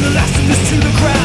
turn the last of this to the crowd.